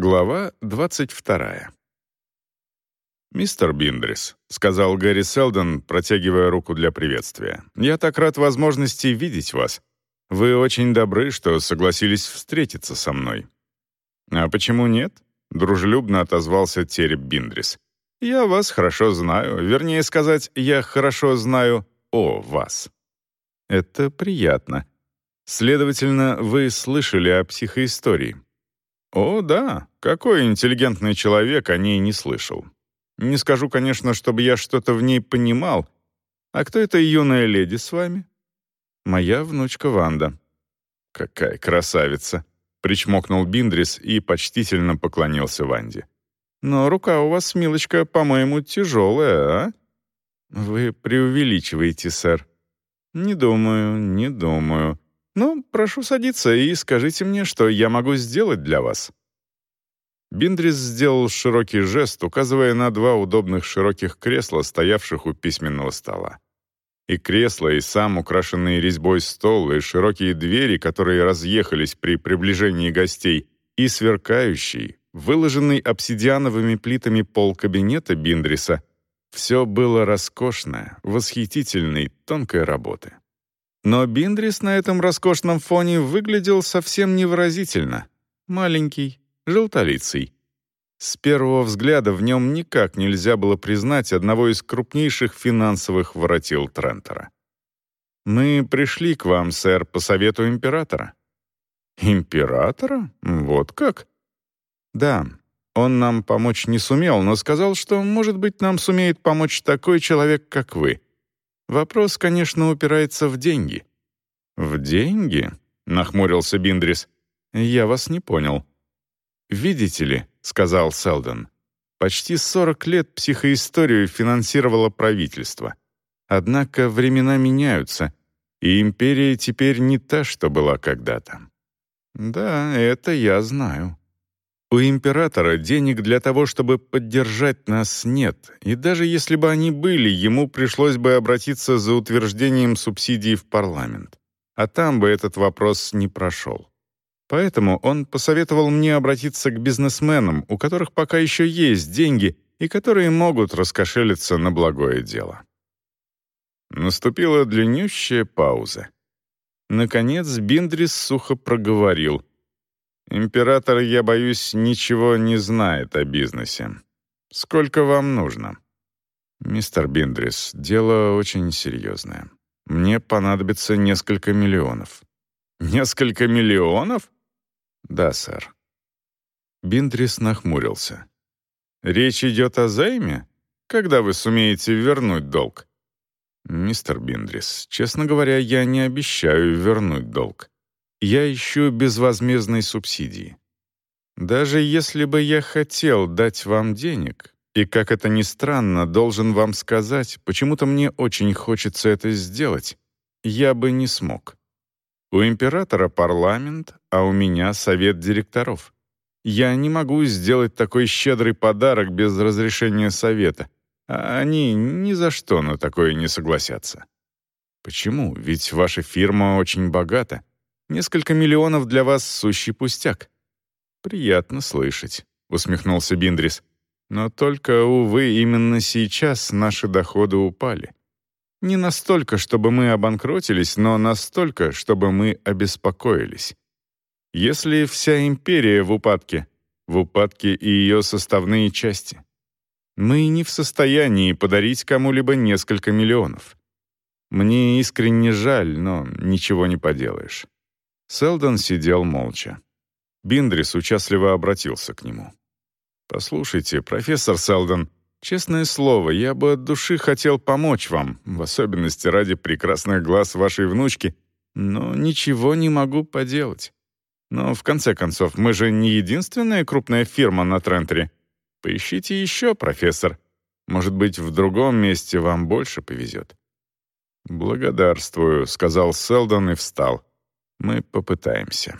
Глава 22. «Мистер Биндрис», — сказал Гэри Селдон, протягивая руку для приветствия, «я так рад возможности видеть вас. Вы очень добры, что согласились встретиться со мной». «А почему нет?» — дружелюбно отозвался Тереб Биндрис. «Я вас хорошо знаю, вернее сказать, я хорошо знаю о вас». «Это приятно. Следовательно, вы слышали о психоистории». «О, да. Какой интеллигентный человек о ней не слышал. Не скажу, конечно, чтобы я что-то в ней понимал. А кто эта юная леди с вами?» «Моя внучка Ванда». «Какая красавица!» — причмокнул Биндрис и почтительно поклонился Ванде. «Но рука у вас, милочка, по-моему, тяжелая, а?» «Вы преувеличиваете, сэр». «Не думаю, не думаю. Ну, прошу садиться и скажите мне, что я могу сделать для вас». Биндрис сделал широкий жест, указывая на два удобных широких кресла, стоявших у письменного стола. И кресло, и сам украшенный резьбой стол, и широкие двери, которые разъехались при приближении гостей, и сверкающий, выложенный обсидиановыми плитами пол кабинета Биндриса, все было роскошное, восхитительной, тонкой работы. Но Биндрис на этом роскошном фоне выглядел совсем невыразительно. Маленький, желтолицый. С первого взгляда в нем никак нельзя было признать одного из крупнейших финансовых воротил Трентера. «Мы пришли к вам, сэр, по совету императора». «Императора? Вот как?» «Да, он нам помочь не сумел, но сказал, что, может быть, нам сумеет помочь такой человек, как вы. Вопрос, конечно, упирается в деньги». «В деньги?» — нахмурился Биндрис. «Я вас не понял». «Видите ли», — сказал Селдон, «почти 40 лет психоисторию финансировало правительство. Однако времена меняются, и империя теперь не та, что была когда-то». «Да, это я знаю». У императора денег для того, чтобы поддержать нас, нет, и даже если бы они были, ему пришлось бы обратиться за утверждением субсидий в парламент. А там бы этот вопрос не прошел. Поэтому он посоветовал мне обратиться к бизнесменам, у которых пока еще есть деньги и которые могут раскошелиться на благое дело. Наступила длиннющая пауза. Наконец Биндрис сухо проговорил. «Император, я боюсь, ничего не знает о бизнесе. Сколько вам нужно?» «Мистер Биндрис, дело очень серьезное. Мне понадобится несколько миллионов». «Несколько миллионов?» «Да, сэр». Биндрис нахмурился. «Речь идет о займе? Когда вы сумеете вернуть долг?» «Мистер Биндрис, честно говоря, я не обещаю вернуть долг. Я ищу безвозмездной субсидии. Даже если бы я хотел дать вам денег, и, как это ни странно, должен вам сказать, почему-то мне очень хочется это сделать, я бы не смог. У императора парламент, а у меня совет директоров. Я не могу сделать такой щедрый подарок без разрешения совета, а они ни за что на такое не согласятся. Почему? Ведь ваша фирма очень богата. Несколько миллионов для вас сущий пустяк. Приятно слышать, усмехнулся Биндрис. Но только, увы, именно сейчас наши доходы упали. Не настолько, чтобы мы обанкротились, но настолько, чтобы мы обеспокоились. Если вся империя в упадке, в упадке и ее составные части. Мы не в состоянии подарить кому-либо несколько миллионов. Мне искренне жаль, но ничего не поделаешь. Селдон сидел молча. Биндрис участливо обратился к нему. «Послушайте, профессор Селдон, Честное слово, я бы от души хотел помочь вам, в особенности ради прекрасных глаз вашей внучки, но ничего не могу поделать. Но, в конце концов, мы же не единственная крупная фирма на Трентере. Поищите еще, профессор. Может быть, в другом месте вам больше повезет». «Благодарствую», — сказал Селдон и встал. «Мы попытаемся».